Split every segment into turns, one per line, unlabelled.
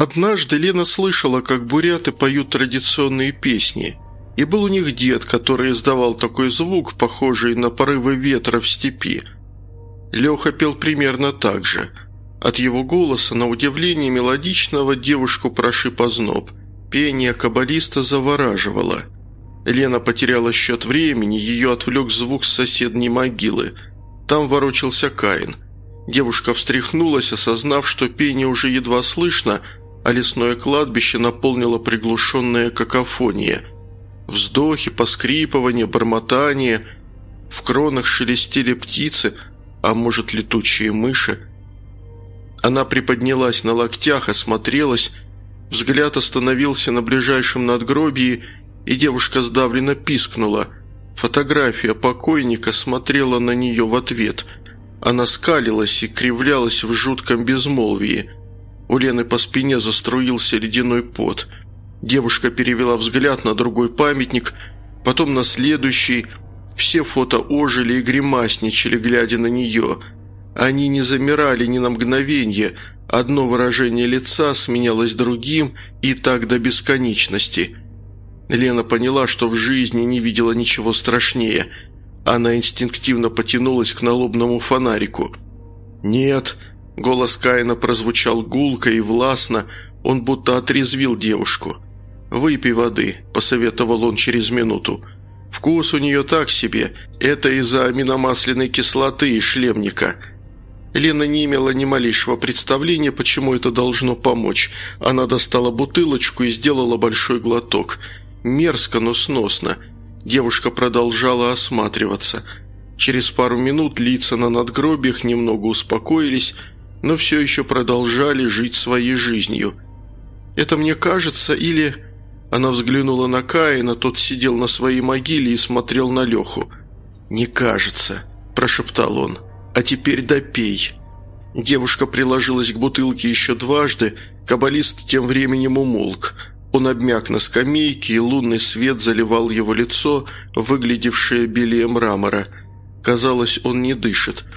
Однажды Лена слышала, как буряты поют традиционные песни. И был у них дед, который издавал такой звук, похожий на порывы ветра в степи. Леха пел примерно так же. От его голоса, на удивление мелодичного, девушку прошиб озноб. Пение каббалиста завораживало. Лена потеряла счет времени, ее отвлек звук с соседней могилы. Там ворочался Каин. Девушка встряхнулась, осознав, что пение уже едва слышно – а лесное кладбище наполнило приглушенная какофония. Вздохи, поскрипывание, бормотание. В кронах шелестели птицы, а может, летучие мыши. Она приподнялась на локтях, осмотрелась, взгляд остановился на ближайшем надгробии, и девушка сдавленно пискнула. Фотография покойника смотрела на нее в ответ. Она скалилась и кривлялась в жутком безмолвии – у Лены по спине заструился ледяной пот. Девушка перевела взгляд на другой памятник, потом на следующий. Все фото ожили и гримасничали, глядя на нее. Они не замирали ни на мгновение. Одно выражение лица сменялось другим, и так до бесконечности. Лена поняла, что в жизни не видела ничего страшнее. Она инстинктивно потянулась к налобному фонарику. «Нет», Голос Каина прозвучал гулко и властно, он будто отрезвил девушку. «Выпей воды», – посоветовал он через минуту. «Вкус у нее так себе. Это из-за аминомасляной кислоты и шлемника». Лена не имела ни малейшего представления, почему это должно помочь. Она достала бутылочку и сделала большой глоток. Мерзко, но сносно. Девушка продолжала осматриваться. Через пару минут лица на надгробиях немного успокоились, но все еще продолжали жить своей жизнью. «Это мне кажется, или...» Она взглянула на Каина, тот сидел на своей могиле и смотрел на Леху. «Не кажется», – прошептал он. «А теперь допей». Девушка приложилась к бутылке еще дважды, каббалист тем временем умолк. Он обмяк на скамейке, и лунный свет заливал его лицо, выглядевшее белее мрамора. Казалось, он не дышит –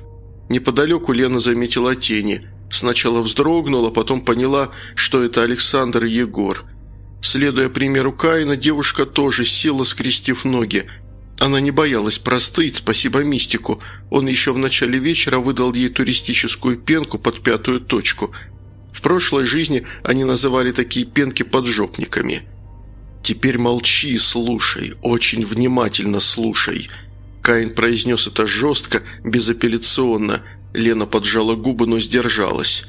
Неподалеку Лена заметила тени. Сначала вздрогнула, потом поняла, что это Александр и Егор. Следуя примеру Каина, девушка тоже села, скрестив ноги. Она не боялась простыть, спасибо мистику. Он еще в начале вечера выдал ей туристическую пенку под пятую точку. В прошлой жизни они называли такие пенки поджопниками. «Теперь молчи слушай, очень внимательно слушай», Каин произнес это жестко, безапелляционно. Лена поджала губы, но сдержалась.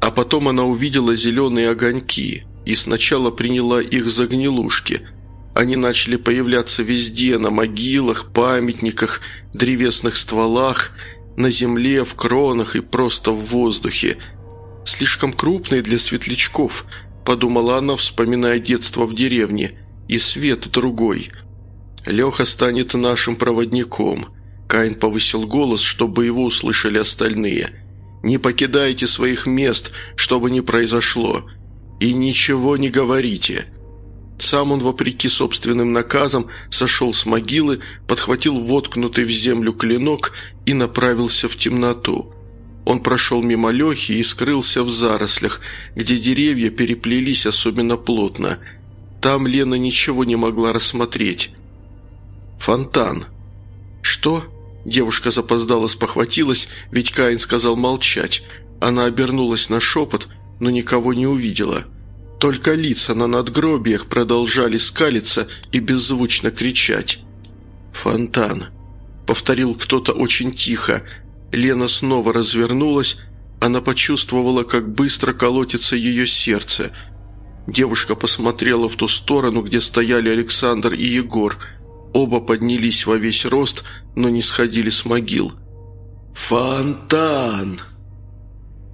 А потом она увидела зеленые огоньки и сначала приняла их за гнилушки. Они начали появляться везде, на могилах, памятниках, древесных стволах, на земле, в кронах и просто в воздухе. «Слишком крупные для светлячков», – подумала она, вспоминая детство в деревне, – «и свет другой». Леха станет нашим проводником». Каин повысил голос, чтобы его услышали остальные. «Не покидайте своих мест, чтобы не произошло. И ничего не говорите». Сам он, вопреки собственным наказам, сошел с могилы, подхватил воткнутый в землю клинок и направился в темноту. Он прошел мимо Лехи и скрылся в зарослях, где деревья переплелись особенно плотно. Там Лена ничего не могла рассмотреть. «Фонтан». «Что?» Девушка запоздала спохватилась, ведь Каин сказал молчать. Она обернулась на шепот, но никого не увидела. Только лица на надгробиях продолжали скалиться и беззвучно кричать. «Фонтан», — повторил кто-то очень тихо. Лена снова развернулась, она почувствовала, как быстро колотится ее сердце. Девушка посмотрела в ту сторону, где стояли Александр и Егор — Оба поднялись во весь рост, но не сходили с могил. «Фонтан!»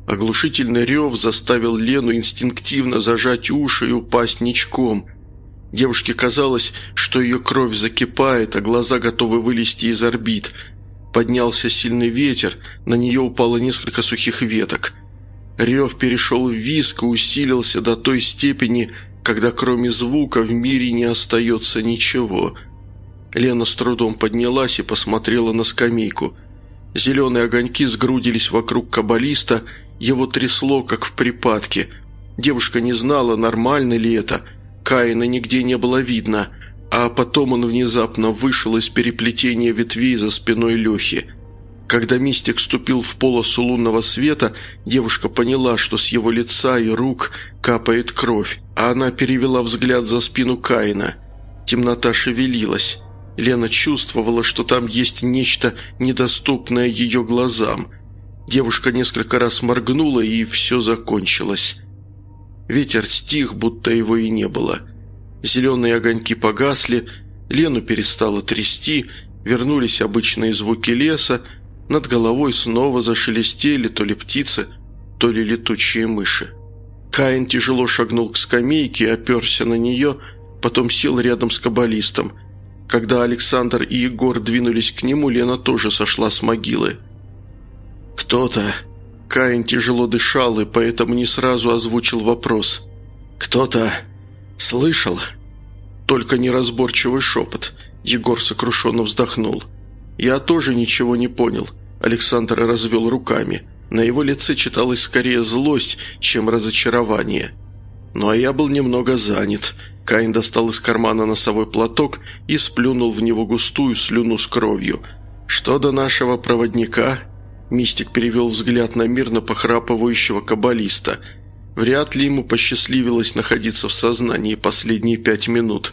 Оглушительный рев заставил Лену инстинктивно зажать уши и упасть ничком. Девушке казалось, что ее кровь закипает, а глаза готовы вылезти из орбит. Поднялся сильный ветер, на нее упало несколько сухих веток. Рев перешел в виск и усилился до той степени, когда кроме звука в мире не остается ничего – Лена с трудом поднялась и посмотрела на скамейку. Зеленые огоньки сгрудились вокруг каббалиста, его трясло, как в припадке. Девушка не знала, нормально ли это. Каина нигде не было видно, а потом он внезапно вышел из переплетения ветвей за спиной Лехи. Когда мистик ступил в полосу лунного света, девушка поняла, что с его лица и рук капает кровь, а она перевела взгляд за спину Каина. Темнота шевелилась. Лена чувствовала, что там есть нечто недоступное ее глазам. Девушка несколько раз моргнула, и все закончилось. Ветер стих, будто его и не было. Зеленые огоньки погасли, Лену перестало трясти, вернулись обычные звуки леса, над головой снова зашелестели то ли птицы, то ли летучие мыши. Каин тяжело шагнул к скамейке оперся на нее, потом сел рядом с каббалистом. Когда Александр и Егор двинулись к нему, Лена тоже сошла с могилы. «Кто-то...» Каин тяжело дышал и поэтому не сразу озвучил вопрос. «Кто-то... слышал?» Только неразборчивый шепот. Егор сокрушенно вздохнул. «Я тоже ничего не понял». Александр развел руками. На его лице читалась скорее злость, чем разочарование. Ну а я был немного занят. Каин достал из кармана носовой платок и сплюнул в него густую слюну с кровью. «Что до нашего проводника?» Мистик перевел взгляд на мирно похрапывающего каббалиста. Вряд ли ему посчастливилось находиться в сознании последние пять минут.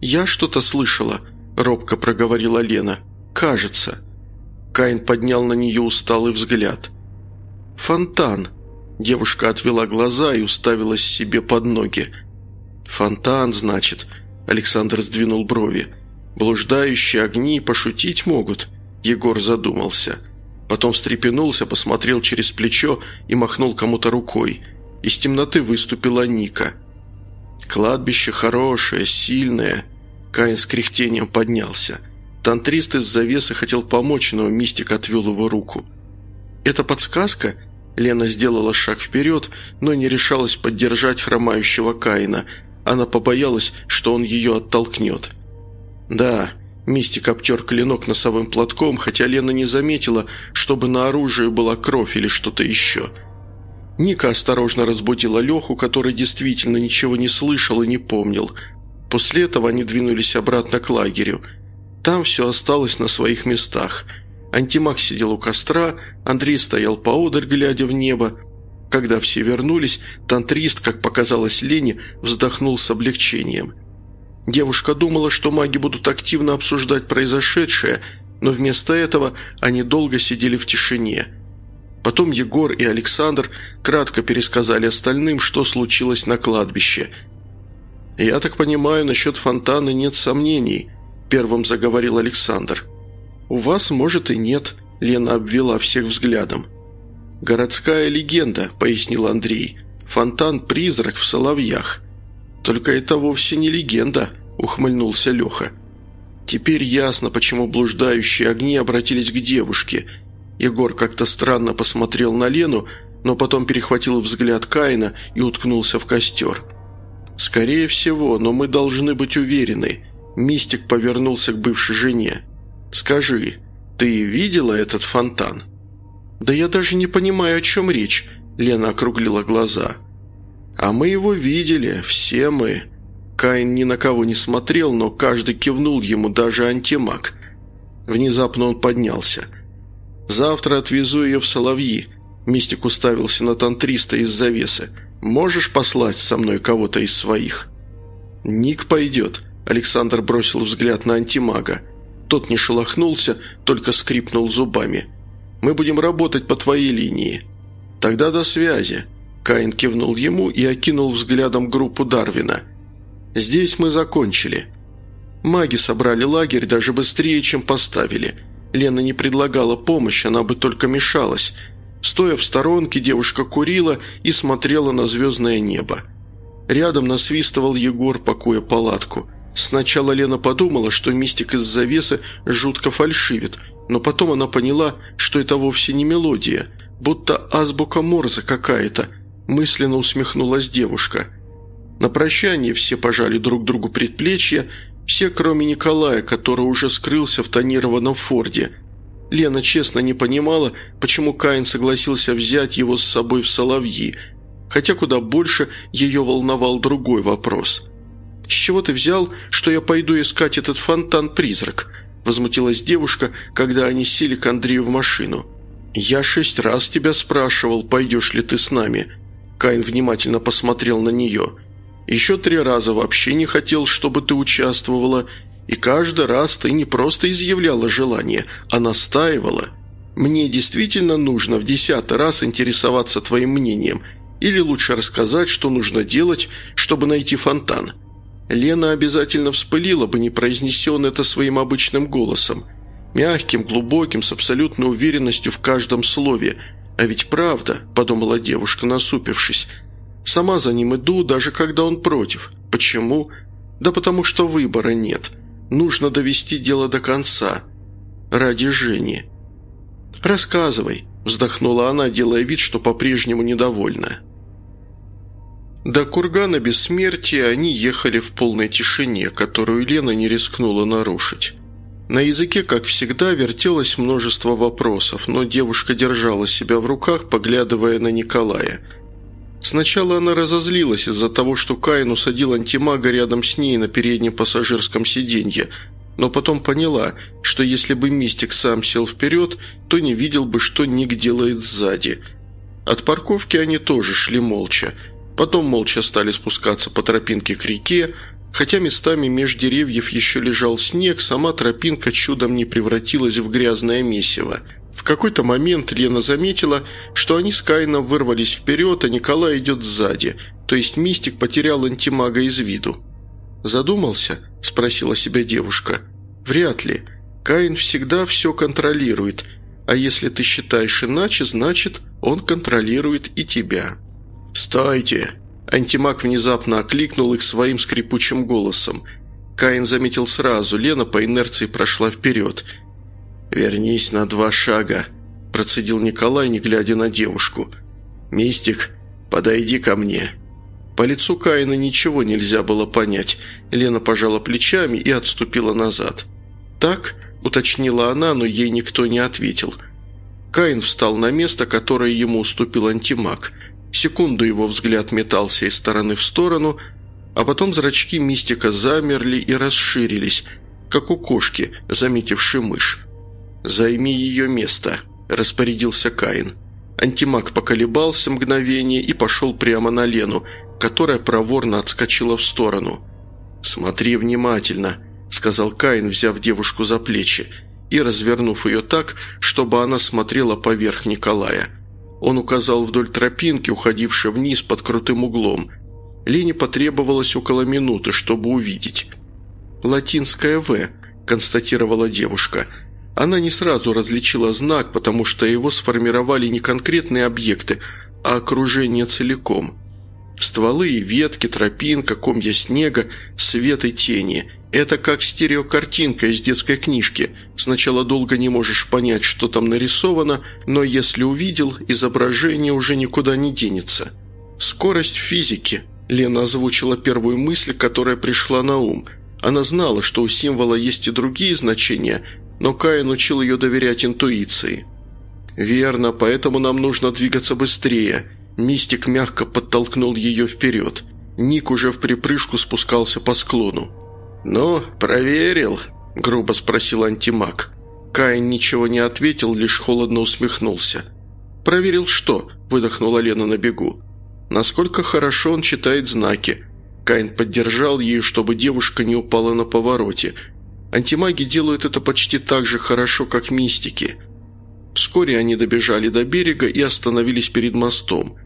«Я что-то слышала», – робко проговорила Лена. «Кажется». Каин поднял на нее усталый взгляд. «Фонтан». Девушка отвела глаза и уставилась себе под ноги. «Фонтан, значит?» Александр сдвинул брови. «Блуждающие огни пошутить могут?» Егор задумался. Потом встрепенулся, посмотрел через плечо и махнул кому-то рукой. Из темноты выступила Ника. «Кладбище хорошее, сильное». Каин с кряхтением поднялся. Тантрист из завесы хотел помочь, но мистик отвел его руку. «Это подсказка?» Лена сделала шаг вперед, но не решалась поддержать хромающего Каина. Она побоялась, что он ее оттолкнет. «Да», Мистик обтер клинок носовым платком, хотя Лена не заметила, чтобы на оружии была кровь или что-то еще. Ника осторожно разбудила Леху, который действительно ничего не слышал и не помнил. После этого они двинулись обратно к лагерю – там все осталось на своих местах. Антимаг сидел у костра, Андрей стоял поодаль, глядя в небо. Когда все вернулись, тантрист, как показалось Лене, вздохнул с облегчением. Девушка думала, что маги будут активно обсуждать произошедшее, но вместо этого они долго сидели в тишине. Потом Егор и Александр кратко пересказали остальным, что случилось на кладбище. «Я так понимаю, насчет фонтана нет сомнений», первым заговорил Александр. «У вас, может, и нет», – Лена обвела всех взглядом. «Городская легенда», – пояснил Андрей. «Фонтан-призрак в Соловьях». «Только это вовсе не легенда», – ухмыльнулся Леха. «Теперь ясно, почему блуждающие огни обратились к девушке». Егор как-то странно посмотрел на Лену, но потом перехватил взгляд Каина и уткнулся в костер. «Скорее всего, но мы должны быть уверены. Мистик повернулся к бывшей жене. «Скажи, ты видела этот фонтан?» «Да я даже не понимаю, о чем речь», – Лена округлила глаза. «А мы его видели, все мы». Каин ни на кого не смотрел, но каждый кивнул ему, даже антимаг. Внезапно он поднялся. «Завтра отвезу ее в Соловьи», – Мистик уставился на тантриста из завесы. «Можешь послать со мной кого-то из своих?» «Ник пойдет», Александр бросил взгляд на антимага. Тот не шелохнулся, только скрипнул зубами. «Мы будем работать по твоей линии». «Тогда до связи». Каин кивнул ему и окинул взглядом группу Дарвина. «Здесь мы закончили». Маги собрали лагерь даже быстрее, чем поставили. Лена не предлагала помощь, она бы только мешалась. Стоя в сторонке, девушка курила и смотрела на звездное небо. Рядом насвистывал Егор, пакуя палатку – Сначала Лена подумала, что мистик из завесы жутко фальшивит, но потом она поняла, что это вовсе не мелодия, будто азбука Морзе какая-то. Мысленно усмехнулась девушка. На прощание все пожали друг другу предплечья, все, кроме Николая, который уже скрылся в тонированном форде. Лена честно не понимала, почему Каин согласился взять его с собой в Соловьи. хотя куда больше ее волновал другой вопрос. «С чего ты взял, что я пойду искать этот фонтан-призрак?» – возмутилась девушка, когда они сели к Андрею в машину. «Я шесть раз тебя спрашивал, пойдешь ли ты с нами». Каин внимательно посмотрел на нее. «Еще три раза вообще не хотел, чтобы ты участвовала, и каждый раз ты не просто изъявляла желание, а настаивала. Мне действительно нужно в десятый раз интересоваться твоим мнением, или лучше рассказать, что нужно делать, чтобы найти фонтан». Лена обязательно вспылила бы, не произнесен это своим обычным голосом. Мягким, глубоким, с абсолютной уверенностью в каждом слове. «А ведь правда», – подумала девушка, насупившись. «Сама за ним иду, даже когда он против. Почему? Да потому что выбора нет. Нужно довести дело до конца. Ради Жени». «Рассказывай», – вздохнула она, делая вид, что по-прежнему недовольна. До кургана бессмертия они ехали в полной тишине, которую Лена не рискнула нарушить. На языке, как всегда, вертелось множество вопросов, но девушка держала себя в руках, поглядывая на Николая. Сначала она разозлилась из-за того, что Каин усадил антимага рядом с ней на переднем пассажирском сиденье, но потом поняла, что если бы мистик сам сел вперед, то не видел бы, что Ник делает сзади. От парковки они тоже шли молча. Потом молча стали спускаться по тропинке к реке, Хотя местами меж деревьев еще лежал снег, сама тропинка чудом не превратилась в грязное месиво. В какой-то момент Лена заметила, что они с Каином вырвались вперед, а Николай идет сзади, то есть мистик потерял антимага из виду. «Задумался?» – спросила себя девушка. «Вряд ли. Каин всегда все контролирует, а если ты считаешь иначе, значит, он контролирует и тебя». «Стойте!» Антимаг внезапно окликнул их своим скрипучим голосом. Каин заметил сразу, Лена по инерции прошла вперед. «Вернись на два шага», – процедил Николай, не глядя на девушку. «Мистик, подойди ко мне». По лицу Каина ничего нельзя было понять. Лена пожала плечами и отступила назад. «Так?» – уточнила она, но ей никто не ответил. Каин встал на место, которое ему уступил антимаг – Секунду его взгляд метался из стороны в сторону, а потом зрачки мистика замерли и расширились, как у кошки, заметившей мышь. «Займи ее место», – распорядился Каин. Антимаг поколебался мгновение и пошел прямо на Лену, которая проворно отскочила в сторону. «Смотри внимательно», – сказал Каин, взяв девушку за плечи и развернув ее так, чтобы она смотрела поверх Николая – он указал вдоль тропинки, уходившей вниз под крутым углом. Лене потребовалось около минуты, чтобы увидеть. «Латинское «В», – констатировала девушка. Она не сразу различила знак, потому что его сформировали не конкретные объекты, а окружение целиком. Стволы и ветки, тропинка, комья снега, свет и тени – это как стереокартинка из детской книжки. Сначала долго не можешь понять, что там нарисовано, но если увидел, изображение уже никуда не денется. «Скорость физики», – Лена озвучила первую мысль, которая пришла на ум. Она знала, что у символа есть и другие значения, но Каин учил ее доверять интуиции. «Верно, поэтому нам нужно двигаться быстрее». Мистик мягко подтолкнул ее вперед. Ник уже в припрыжку спускался по склону. «Ну, проверил?» – грубо спросил антимаг. Каин ничего не ответил, лишь холодно усмехнулся. «Проверил что?» – выдохнула Лена на бегу. «Насколько хорошо он читает знаки». Каин поддержал ее, чтобы девушка не упала на повороте. Антимаги делают это почти так же хорошо, как мистики. Вскоре они добежали до берега и остановились перед мостом.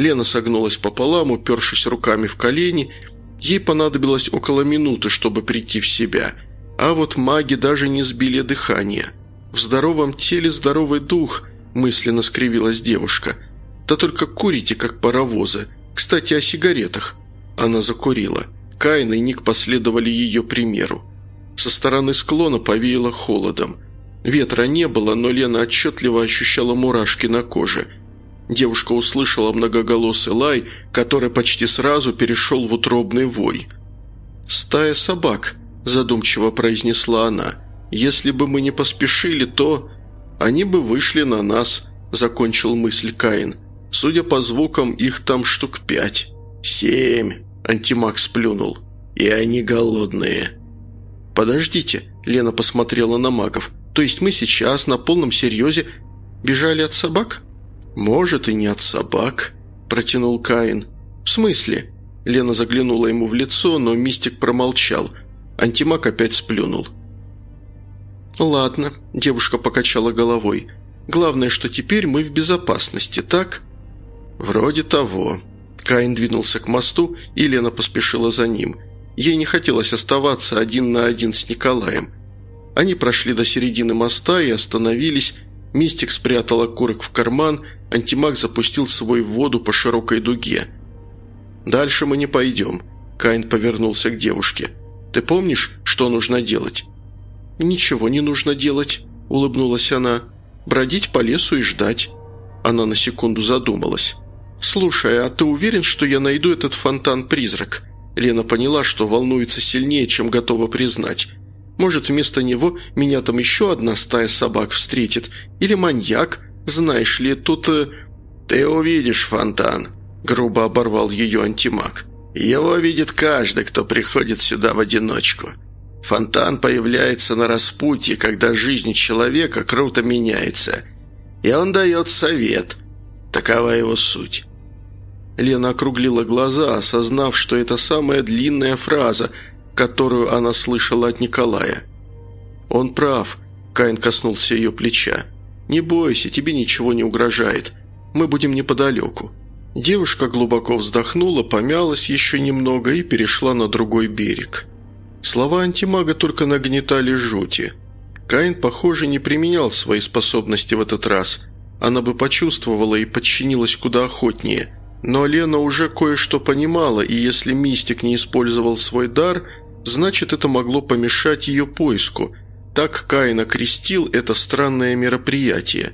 Лена согнулась пополам, упершись руками в колени – Ей понадобилось около минуты, чтобы прийти в себя. А вот маги даже не сбили дыхание. «В здоровом теле здоровый дух», – мысленно скривилась девушка. «Да только курите, как паровозы. Кстати, о сигаретах». Она закурила. Каин и Ник последовали ее примеру. Со стороны склона повеяло холодом. Ветра не было, но Лена отчетливо ощущала мурашки на коже – Девушка услышала многоголосый лай, который почти сразу перешел в утробный вой. «Стая собак», – задумчиво произнесла она. «Если бы мы не поспешили, то...» «Они бы вышли на нас», – закончил мысль Каин. Судя по звукам, их там штук пять. Семь. Антимаг сплюнул. И они голодные. «Подождите», – Лена посмотрела на магов. «То есть мы сейчас на полном серьезе бежали от собак?» «Может, и не от собак», – протянул Каин. «В смысле?» Лена заглянула ему в лицо, но мистик промолчал. Антимаг опять сплюнул. «Ладно», – девушка покачала головой. «Главное, что теперь мы в безопасности, так?» «Вроде того». Каин двинулся к мосту, и Лена поспешила за ним. Ей не хотелось оставаться один на один с Николаем. Они прошли до середины моста и остановились. Мистик спрятал окурок в карман, антимаг запустил свой в воду по широкой дуге – «Дальше мы не пойдем», – Кайн повернулся к девушке. «Ты помнишь, что нужно делать?» «Ничего не нужно делать», – улыбнулась она. «Бродить по лесу и ждать». Она на секунду задумалась. «Слушай, а ты уверен, что я найду этот фонтан-призрак?» Лена поняла, что волнуется сильнее, чем готова признать. «Может, вместо него меня там еще одна стая собак встретит? Или маньяк? Знаешь ли, тут...» э...
«Ты увидишь фонтан», – грубо оборвал ее антимаг. «Его видит каждый, кто приходит сюда в одиночку. Фонтан появляется на распутье, когда жизнь человека круто меняется. И он дает совет. Такова его суть».
Лена округлила глаза, осознав, что это самая длинная фраза, которую она слышала от Николая. «Он прав», – Каин коснулся ее плеча. «Не бойся, тебе ничего не угрожает. Мы будем неподалеку». Девушка глубоко вздохнула, помялась еще немного и перешла на другой берег. Слова антимага только нагнетали жути. Каин, похоже, не применял свои способности в этот раз. Она бы почувствовала и подчинилась куда охотнее. Но Лена уже кое-что понимала, и если мистик не использовал свой дар, значит, это могло помешать ее поиску. Так Каин окрестил это странное мероприятие.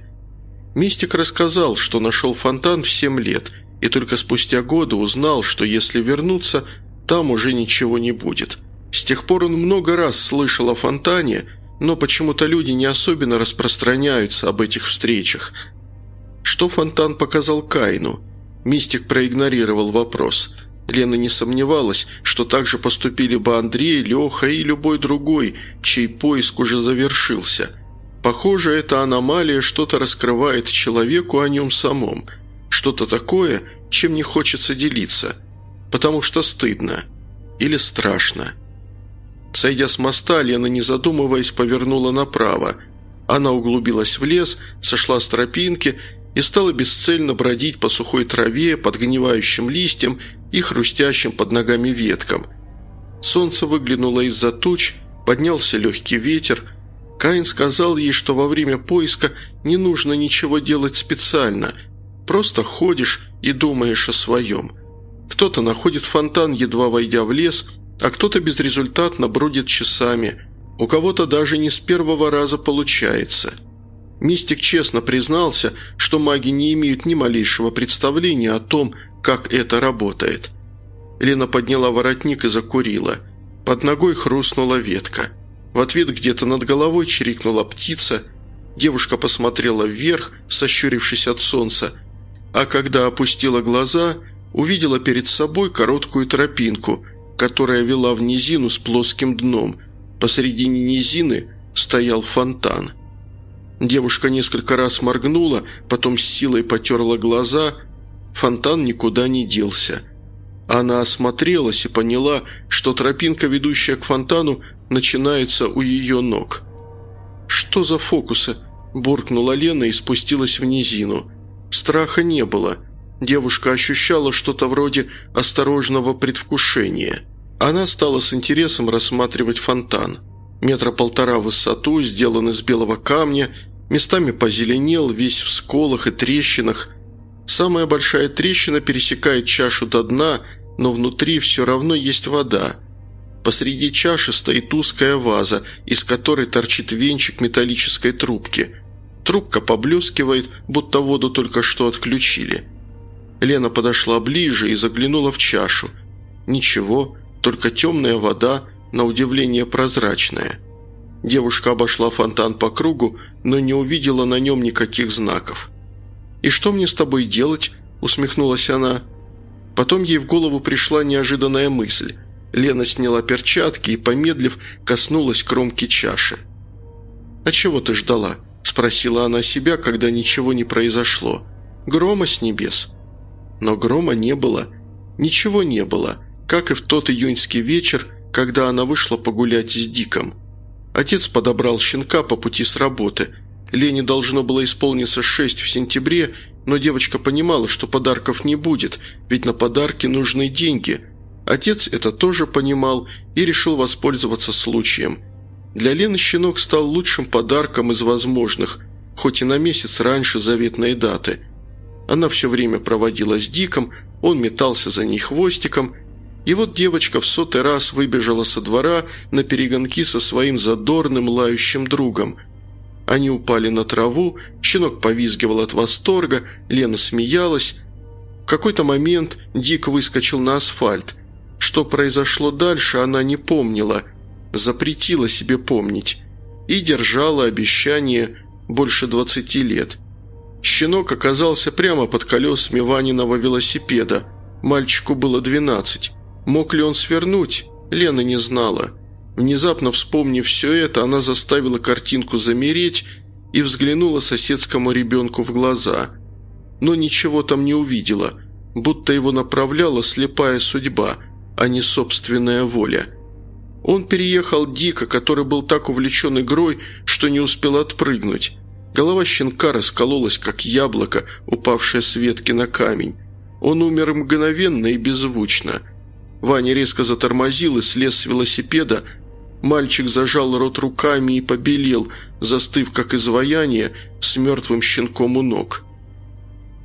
Мистик рассказал, что нашел фонтан в семь лет – и только спустя годы узнал, что если вернуться, там уже ничего не будет. С тех пор он много раз слышал о фонтане, но почему-то люди не особенно распространяются об этих встречах. Что фонтан показал Кайну? Мистик проигнорировал вопрос. Лена не сомневалась, что так же поступили бы Андрей, Леха и любой другой, чей поиск уже завершился. Похоже, эта аномалия что-то раскрывает человеку о нем самом – что-то такое, чем не хочется делиться, потому что стыдно или страшно. Сойдя с моста, Лена, не задумываясь, повернула направо. Она углубилась в лес, сошла с тропинки и стала бесцельно бродить по сухой траве, подгнивающим листьям и хрустящим под ногами веткам. Солнце выглянуло из-за туч, поднялся легкий ветер. Каин сказал ей, что во время поиска не нужно ничего делать специально – Просто ходишь и думаешь о своем. Кто-то находит фонтан, едва войдя в лес, а кто-то безрезультатно бродит часами. У кого-то даже не с первого раза получается. Мистик честно признался, что маги не имеют ни малейшего представления о том, как это работает. Лена подняла воротник и закурила. Под ногой хрустнула ветка. В ответ где-то над головой чирикнула птица. Девушка посмотрела вверх, сощурившись от солнца, а когда опустила глаза, увидела перед собой короткую тропинку, которая вела в низину с плоским дном. Посредине низины стоял фонтан. Девушка несколько раз моргнула, потом с силой потерла глаза. Фонтан никуда не делся. Она осмотрелась и поняла, что тропинка, ведущая к фонтану, начинается у ее ног. «Что за фокусы?» – буркнула Лена и спустилась в низину – Страха не было. Девушка ощущала что-то вроде осторожного предвкушения. Она стала с интересом рассматривать фонтан. Метра полтора в высоту, сделан из белого камня, местами позеленел, весь в сколах и трещинах. Самая большая трещина пересекает чашу до дна, но внутри все равно есть вода. Посреди чаши стоит узкая ваза, из которой торчит венчик металлической трубки – Трубка поблескивает, будто воду только что отключили. Лена подошла ближе и заглянула в чашу. Ничего, только темная вода, на удивление прозрачная. Девушка обошла фонтан по кругу, но не увидела на нем никаких знаков. «И что мне с тобой делать?» – усмехнулась она. Потом ей в голову пришла неожиданная мысль. Лена сняла перчатки и, помедлив, коснулась кромки чаши. «А чего ты ждала?» – спросила она себя, когда ничего не произошло. «Грома с небес». Но грома не было. Ничего не было, как и в тот июньский вечер, когда она вышла погулять с Диком. Отец подобрал щенка по пути с работы. Лене должно было исполниться шесть в сентябре, но девочка понимала, что подарков не будет, ведь на подарки нужны деньги. Отец это тоже понимал и решил воспользоваться случаем. Для Лены щенок стал лучшим подарком из возможных, хоть и на месяц раньше заветной даты. Она все время проводила с Диком, он метался за ней хвостиком, и вот девочка в сотый раз выбежала со двора на перегонки со своим задорным лающим другом. Они упали на траву, щенок повизгивал от восторга, Лена смеялась. В какой-то момент Дик выскочил на асфальт. Что произошло дальше, она не помнила, запретила себе помнить и держала обещание больше двадцати лет. Щенок оказался прямо под колесами Ваниного велосипеда. Мальчику было двенадцать. Мог ли он свернуть? Лена не знала. Внезапно вспомнив все это, она заставила картинку замереть и взглянула соседскому ребенку в глаза. Но ничего там не увидела, будто его направляла слепая судьба, а не собственная воля. Он переехал дико, который был так увлечен игрой, что не успел отпрыгнуть. Голова щенка раскололась, как яблоко, упавшее с ветки на камень. Он умер мгновенно и беззвучно – Ваня резко затормозил и слез с велосипеда. Мальчик зажал рот руками и побелел, застыв как изваяние, с мертвым щенком у ног.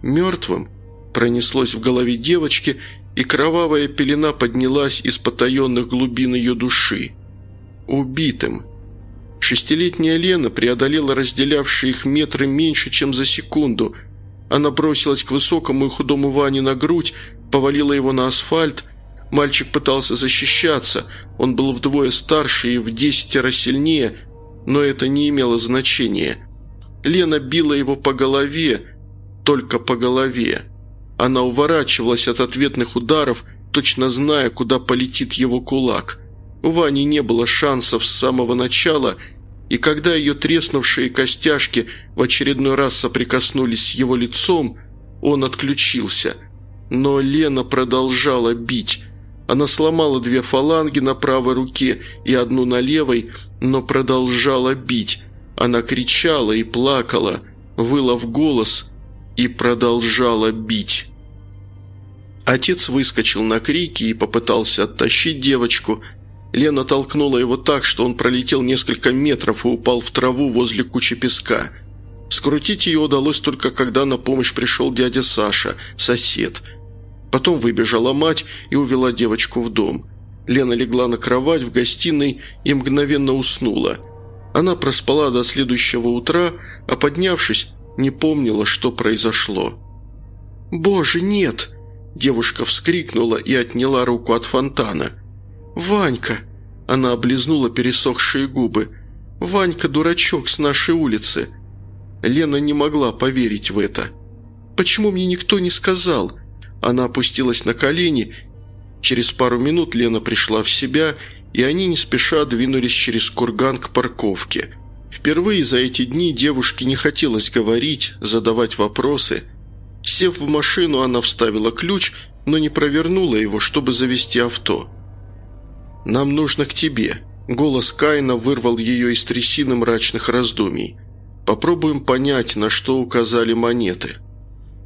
«Мертвым?» пронеслось в голове девочки, и кровавая пелена поднялась из потаенных глубин ее души. «Убитым». Шестилетняя Лена преодолела разделявшие их метры меньше, чем за секунду. Она бросилась к высокому и худому Ване на грудь, повалила его на асфальт, Мальчик пытался защищаться, он был вдвое старше и в десятеро сильнее, но это не имело значения. Лена била его по голове, только по голове. Она уворачивалась от ответных ударов, точно зная, куда полетит его кулак. У Вани не было шансов с самого начала, и когда ее треснувшие костяшки в очередной раз соприкоснулись с его лицом, он отключился. Но Лена продолжала бить, она сломала две фаланги на правой руке и одну на левой, но продолжала бить. Она кричала и плакала, выла в голос и продолжала бить. Отец выскочил на крики и попытался оттащить девочку. Лена толкнула его так, что он пролетел несколько метров и упал в траву возле кучи песка. Скрутить ее удалось только когда на помощь пришел дядя Саша, сосед – Потом выбежала мать и увела девочку в дом. Лена легла на кровать в гостиной и мгновенно уснула. Она проспала до следующего утра, а поднявшись, не помнила, что произошло. «Боже, нет!» Девушка вскрикнула и отняла руку от фонтана. «Ванька!» Она облизнула пересохшие губы. «Ванька, дурачок с нашей улицы!» Лена не могла поверить в это. «Почему мне никто не сказал?» Она опустилась на колени. Через пару минут Лена пришла в себя, и они не спеша двинулись через курган к парковке. Впервые за эти дни девушке не хотелось говорить, задавать вопросы. Сев в машину, она вставила ключ, но не провернула его, чтобы завести авто. «Нам нужно к тебе», – голос Каина вырвал ее из трясины мрачных раздумий. «Попробуем понять, на что указали монеты».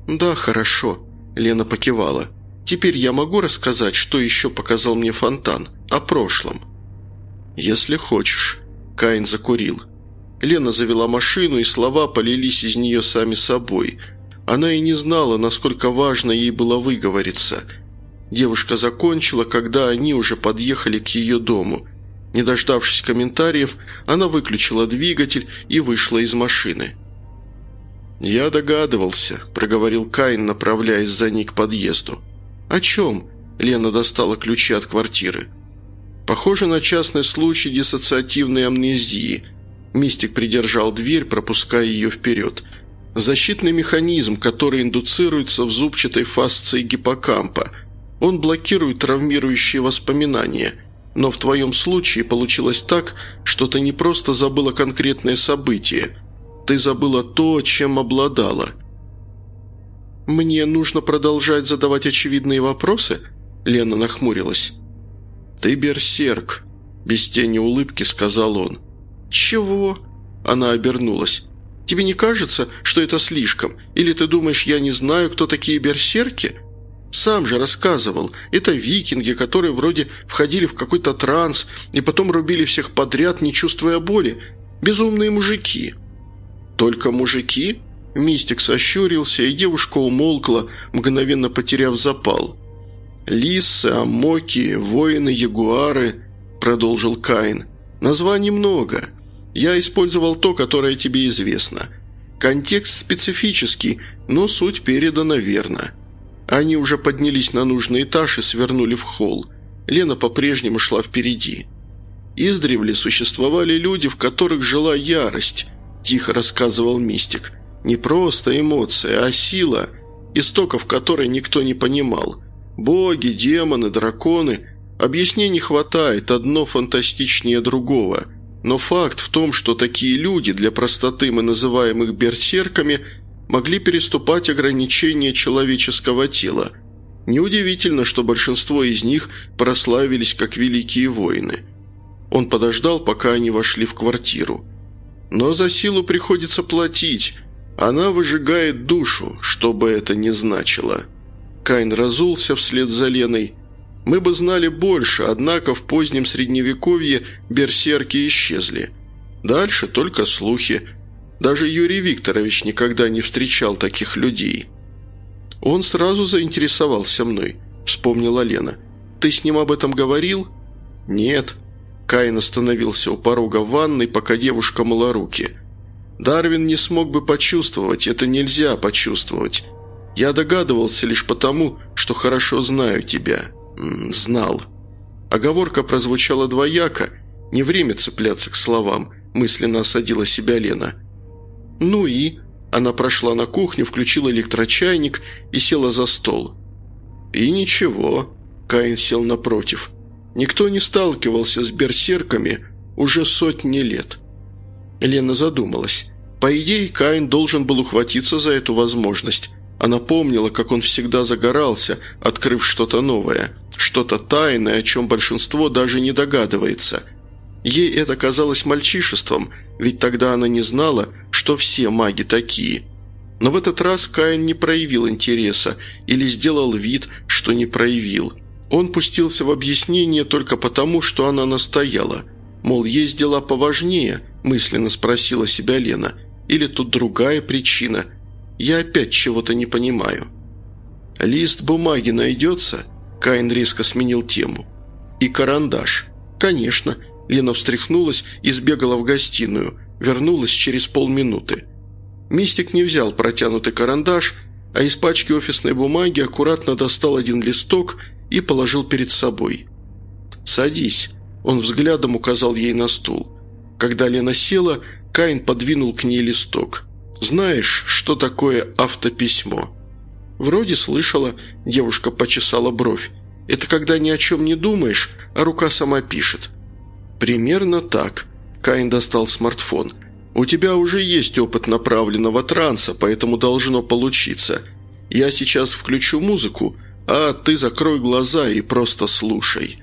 «Да, хорошо», Лена покивала. «Теперь я могу рассказать, что еще показал мне фонтан? О прошлом?» «Если хочешь». Каин закурил. Лена завела машину, и слова полились из нее сами собой. Она и не знала, насколько важно ей было выговориться. Девушка закончила, когда они уже подъехали к ее дому. Не дождавшись комментариев, она выключила двигатель и вышла из машины. «Я догадывался», – проговорил Каин, направляясь за ней к подъезду. «О чем?» – Лена достала ключи от квартиры. «Похоже на частный случай диссоциативной амнезии». Мистик придержал дверь, пропуская ее вперед. Защитный механизм, который индуцируется в зубчатой фасции гиппокампа. Он блокирует травмирующие воспоминания. Но в твоем случае получилось так, что ты не просто забыла конкретное событие. Ты забыла то, чем обладала. «Мне нужно продолжать задавать очевидные вопросы?» Лена нахмурилась. «Ты берсерк», – без тени улыбки сказал он. «Чего?» – она обернулась. Тебе не кажется, что это слишком? Или ты думаешь, я не знаю, кто такие берсерки? Сам же рассказывал. Это викинги, которые вроде входили в какой-то транс и потом рубили всех подряд, не чувствуя боли. Безумные мужики». «Только мужики?» Мистик сощурился, и девушка умолкла, мгновенно потеряв запал. «Лисы, амоки, воины-ягуары», – продолжил Каин. «Названий много. Я использовал то, которое тебе известно. Контекст специфический, но суть передана верно. Они уже поднялись на нужный этаж и свернули в холл. Лена по-прежнему шла впереди. «Издревле существовали люди, в которых жила ярость», – тихо рассказывал мистик. «Не просто эмоция, а сила, истоков которой никто не понимал. Боги, демоны, драконы. Объяснений хватает, одно фантастичнее другого. Но факт в том, что такие люди, для простоты мы называем их берсерками, могли переступать ограничения человеческого тела. Неудивительно, что большинство из них прославились как великие воины. Он подождал, пока они вошли в квартиру. Но за силу приходится платить. Она выжигает душу, что бы это ни значило. Кайн разулся вслед за Леной – мы бы знали больше, однако в позднем средневековье берсерки исчезли. Дальше только слухи. Даже Юрий Викторович никогда не встречал таких людей. Он сразу заинтересовался мной, вспомнила Лена. «Ты с ним об этом говорил?» «Нет». Каин остановился у порога ванной, пока девушка мыла руки. «Дарвин не смог бы почувствовать, это нельзя почувствовать. Я догадывался лишь потому, что хорошо знаю тебя». «Знал». Оговорка прозвучала двояко. Не время цепляться к словам, мысленно осадила себя Лена. «Ну и?» Она прошла на кухню, включила электрочайник и села за стол. «И ничего», – Каин сел напротив. «Никто не сталкивался с берсерками уже сотни лет». Лена задумалась. По идее, Каин должен был ухватиться за эту возможность. Она помнила, как он всегда загорался, открыв что-то новое, что-то тайное, о чем большинство даже не догадывается. Ей это казалось мальчишеством, ведь тогда она не знала, что все маги такие. Но в этот раз Каин не проявил интереса или сделал вид, что не проявил. Он пустился в объяснение только потому, что она настояла. Мол, есть дела поважнее, мысленно спросила себя Лена. Или тут другая причина – я опять чего-то не понимаю. Лист бумаги найдется?» Каин резко сменил тему. «И карандаш?» «Конечно». Лена встряхнулась и сбегала в гостиную. Вернулась через полминуты. Мистик не взял протянутый карандаш, а из пачки офисной бумаги аккуратно достал один листок и положил перед собой. «Садись», – он взглядом указал ей на стул. Когда Лена села, Каин подвинул к ней листок. Знаешь, что такое автописьмо?» «Вроде слышала», – девушка почесала бровь. «Это когда ни о чем не думаешь, а рука сама пишет». «Примерно так», – Каин достал смартфон. «У тебя уже есть опыт направленного транса, поэтому должно получиться. Я сейчас включу музыку, а ты закрой глаза и просто слушай».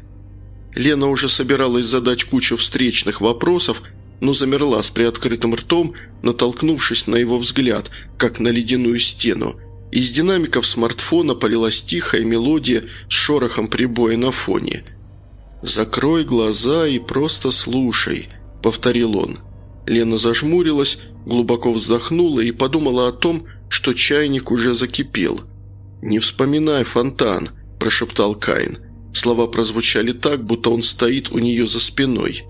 Лена уже собиралась задать кучу встречных вопросов, но замерла с приоткрытым ртом, натолкнувшись на его взгляд, как на ледяную стену. Из динамиков смартфона полилась тихая мелодия с шорохом прибоя на фоне. «Закрой глаза и просто слушай», — повторил он. Лена зажмурилась, глубоко вздохнула и подумала о том, что чайник уже закипел. «Не вспоминай фонтан», – прошептал Каин. Слова прозвучали так, будто он стоит у нее за спиной.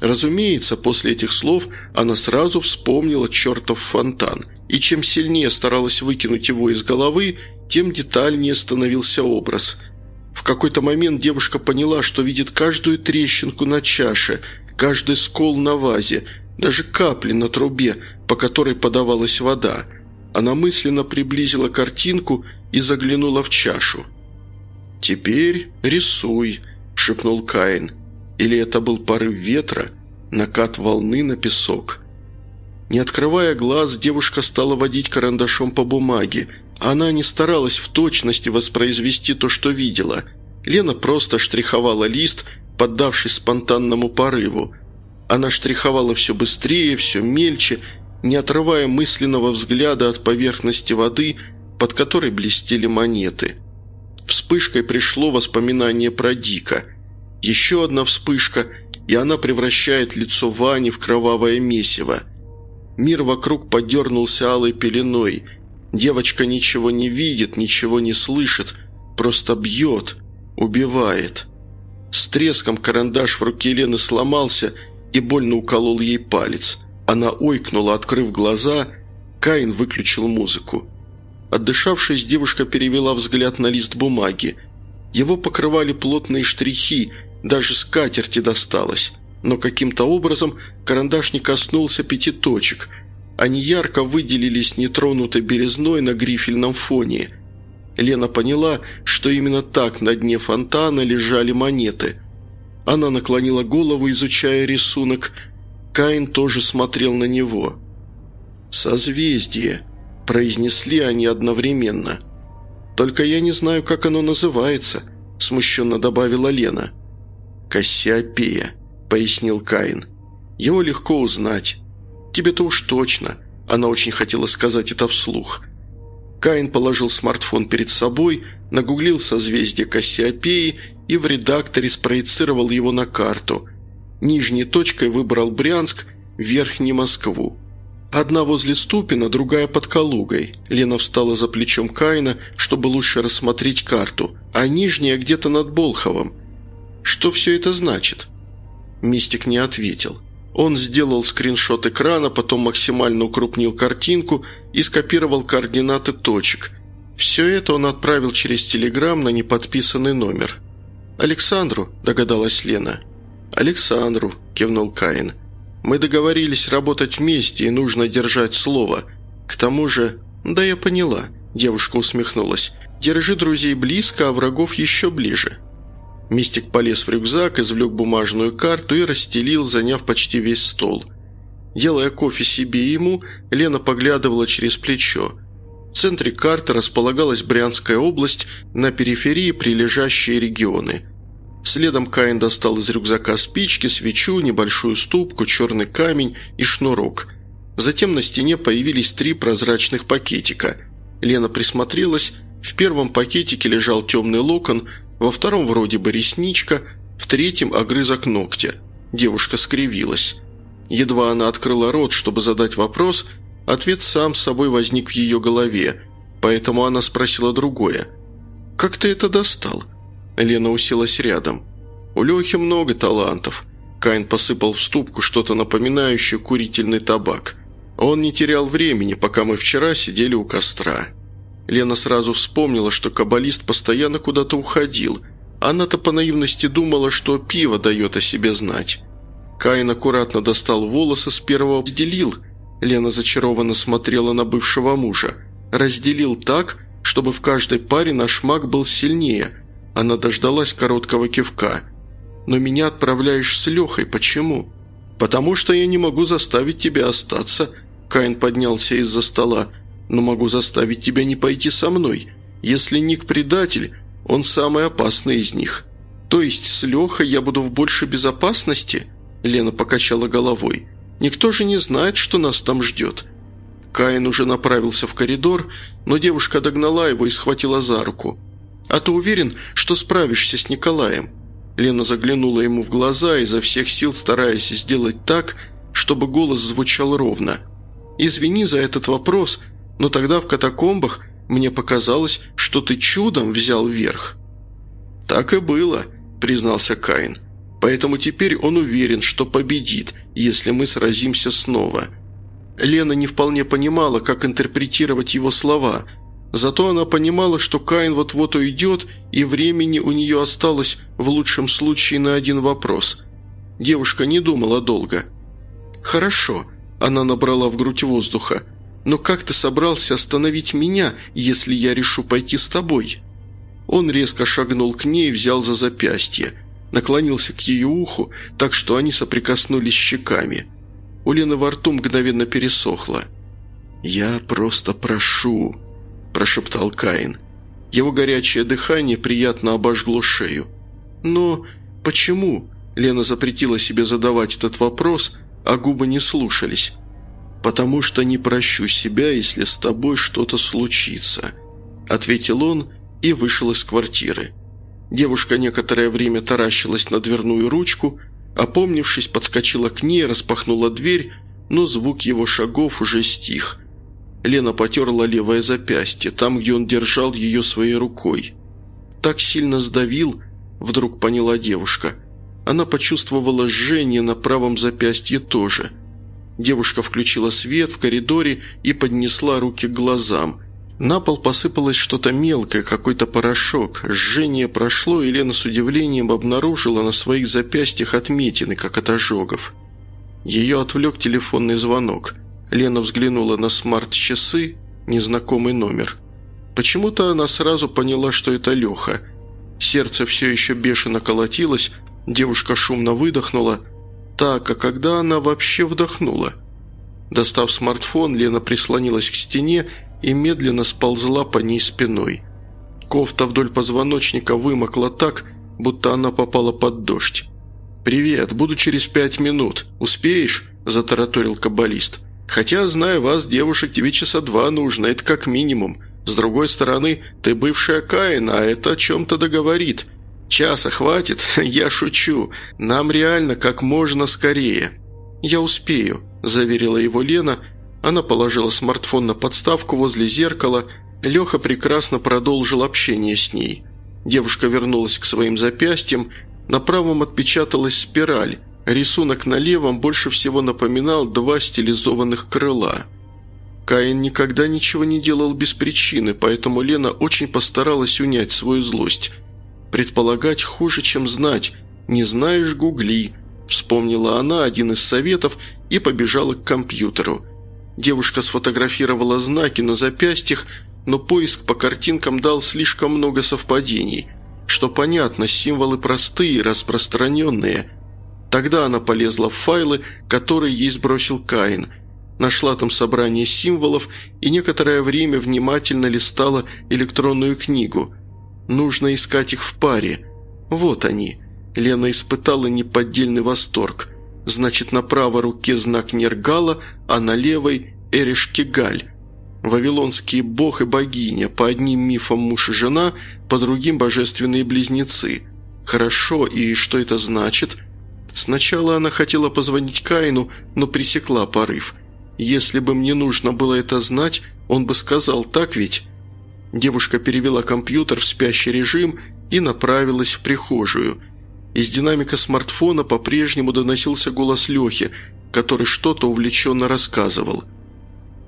Разумеется, после этих слов она сразу вспомнила чертов фонтан, и чем сильнее старалась выкинуть его из головы, тем детальнее становился образ. В какой-то момент девушка поняла, что видит каждую трещинку на чаше, каждый скол на вазе, даже капли на трубе, по которой подавалась вода. Она мысленно приблизила картинку и заглянула в чашу. «Теперь рисуй», – шепнул Каин. Или это был порыв ветра, накат волны на песок. Не открывая глаз, девушка стала водить карандашом по бумаге. Она не старалась в точности воспроизвести то, что видела. Лена просто штриховала лист, поддавшись спонтанному порыву. Она штриховала все быстрее, все мельче, не отрывая мысленного взгляда от поверхности воды, под которой блестели монеты. Вспышкой пришло воспоминание про Дика. Еще одна вспышка, и она превращает лицо Вани в кровавое месиво. Мир вокруг подернулся алой пеленой. Девочка ничего не видит, ничего не слышит, просто бьет, убивает. С треском карандаш в руке Лены сломался и больно уколол ей палец. Она ойкнула, открыв глаза. Каин выключил музыку. Отдышавшись, девушка перевела взгляд на лист бумаги. Его покрывали плотные штрихи, даже скатерти досталось но каким-то образом карандаш не коснулся пяти точек. Они ярко выделились нетронутой березной на грифельном фоне. Лена поняла, что именно так на дне фонтана лежали монеты. Она наклонила голову, изучая рисунок. Каин тоже смотрел на него. «Созвездие», – произнесли они одновременно. «Только я не знаю, как оно называется», – смущенно добавила Лена. «Кассиопея», пояснил Каин. «Его легко узнать. Тебе-то уж точно». Она очень хотела сказать это вслух. Каин положил смартфон перед собой, нагуглил созвездие Кассиопеи и в редакторе спроецировал его на карту. Нижней точкой выбрал Брянск, верхней Москву. Одна возле Ступина, другая под Калугой. Лена встала за плечом Каина, чтобы лучше рассмотреть карту, а нижняя где-то над Болховым. Что все это значит? Мистик не ответил. Он сделал скриншот экрана, потом максимально укрупнил картинку и скопировал координаты точек. Все это он отправил через телеграм на неподписанный номер. «Александру», – догадалась Лена. «Александру», – кивнул Каин. «Мы договорились работать вместе, и нужно держать слово. К тому же...» «Да я поняла», – девушка усмехнулась. «Держи друзей близко, а врагов еще ближе». Мистик полез в рюкзак, извлек бумажную карту и расстелил, заняв почти весь стол. Делая кофе себе и ему, Лена поглядывала через плечо. В центре карты располагалась Брянская область, на периферии прилежащие регионы. Следом Каин достал из рюкзака спички, свечу, небольшую ступку, черный камень и шнурок. Затем на стене появились три прозрачных пакетика. Лена присмотрелась. В первом пакетике лежал темный локон, во втором вроде бы ресничка, в третьем огрызок ногтя. Девушка скривилась. Едва она открыла рот, чтобы задать вопрос, ответ сам собой возник в ее голове, поэтому она спросила другое. «Как ты это достал?» Лена уселась рядом. «У Лехи много талантов». Кайн посыпал в ступку что-то напоминающее курительный табак. Он не терял времени, пока мы вчера сидели у костра. Лена сразу вспомнила, что каббалист постоянно куда-то уходил. Она-то по наивности думала, что пиво дает о себе знать. Каин аккуратно достал волосы с первого, разделил. Лена зачарованно смотрела на бывшего мужа. Разделил так, чтобы в каждой паре наш маг был сильнее. Она дождалась короткого кивка. «Но меня отправляешь с Лехой. Почему?» «Потому что я не могу заставить тебя остаться», Каин поднялся из-за стола но могу заставить тебя не пойти со мной. Если Ник предатель, он самый опасный из них. То есть с Лехой я буду в большей безопасности?» Лена покачала головой. «Никто же не знает, что нас там ждет». Каин уже направился в коридор, но девушка догнала его и схватила за руку. «А ты уверен, что справишься с Николаем?» Лена заглянула ему в глаза, изо всех сил стараясь сделать так, чтобы голос звучал ровно. «Извини за этот вопрос, но тогда в катакомбах мне показалось, что ты чудом взял верх». «Так и было», – признался Каин. «Поэтому теперь он уверен, что победит, если мы сразимся снова». Лена не вполне понимала, как интерпретировать его слова, зато она понимала, что Каин вот-вот уйдет, и времени у нее осталось в лучшем случае на один вопрос. Девушка не думала долго. «Хорошо», Она набрала в грудь воздуха. «Но как ты собрался остановить меня, если я решу пойти с тобой?» Он резко шагнул к ней и взял за запястье. Наклонился к ее уху, так что они соприкоснулись щеками. У Лены во рту мгновенно пересохло. «Я просто прошу», – прошептал Каин. Его горячее дыхание приятно обожгло шею. «Но почему?» – Лена запретила себе задавать этот вопрос, а губы не слушались. «Потому что не прощу себя, если с тобой что-то случится», – ответил он и вышел из квартиры. Девушка некоторое время таращилась на дверную ручку, опомнившись, подскочила к ней, распахнула дверь, но звук его шагов уже стих. Лена потерла левое запястье, там, где он держал ее своей рукой. «Так сильно сдавил», – вдруг поняла девушка. Она почувствовала жжение на правом запястье тоже. Девушка включила свет в коридоре и поднесла руки к глазам. На пол посыпалось что-то мелкое, какой-то порошок. Жжение прошло, и Лена с удивлением обнаружила на своих запястьях отметины, как от ожогов. Ее отвлек телефонный звонок – Лена взглянула на смарт-часы, незнакомый номер. Почему-то она сразу поняла, что это Леха. Сердце все еще бешено колотилось, девушка шумно выдохнула. Так, а когда она вообще вдохнула? Достав смартфон, Лена прислонилась к стене и медленно сползла по ней спиной. Кофта вдоль позвоночника вымокла так, будто она попала под дождь. «Привет, буду через пять минут. Успеешь?» – затараторил каббалист. Хотя, зная вас, девушек, тебе часа два нужно, это как минимум. С другой стороны, ты бывшая Каина, а это о чем-то договорит. Часа хватит? Я шучу. Нам реально как можно скорее». «Я успею», – заверила его Лена. Она положила смартфон на подставку возле зеркала. Леха прекрасно продолжил общение с ней. Девушка вернулась к своим запястьям. На правом отпечаталась спираль – Рисунок на левом больше всего напоминал два стилизованных крыла. Каин никогда ничего не делал без причины, поэтому Лена очень постаралась унять свою злость. Предполагать хуже, чем знать. «Не знаешь – гугли», – вспомнила она один из советов и побежала к компьютеру. Девушка сфотографировала знаки на запястьях, но поиск по картинкам дал слишком много совпадений. Что понятно, символы простые, распространенные – Тогда она полезла в файлы, которые ей сбросил Каин, нашла там собрание символов и некоторое время внимательно листала электронную книгу. Нужно искать их в паре. Вот они. Лена испытала неподдельный восторг. Значит, на правой руке знак Нергала, а на левой – Эришкигаль. Вавилонские бог и богиня, по одним мифам муж и жена, по другим – божественные близнецы. Хорошо, и что это значит – Сначала она хотела позвонить Каину, но пресекла порыв. Если бы мне нужно было это знать, он бы сказал, так ведь? Девушка перевела компьютер в спящий режим и направилась в прихожую. Из динамика смартфона по-прежнему доносился голос Лехи, который что-то увлеченно рассказывал.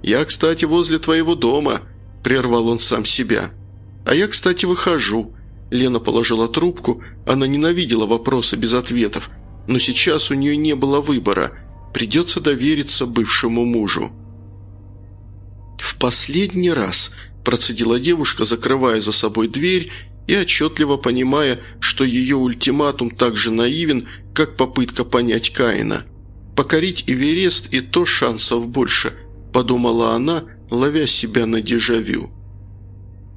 «Я, кстати, возле твоего дома», – прервал он сам себя. «А я, кстати, выхожу». Лена положила трубку, она ненавидела вопросы без ответов – но сейчас у нее не было выбора. Придется довериться бывшему мужу. «В последний раз», – процедила девушка, закрывая за собой дверь и отчетливо понимая, что ее ультиматум так же наивен, как попытка понять Каина. «Покорить Эверест и то шансов больше», – подумала она, ловя себя на дежавю.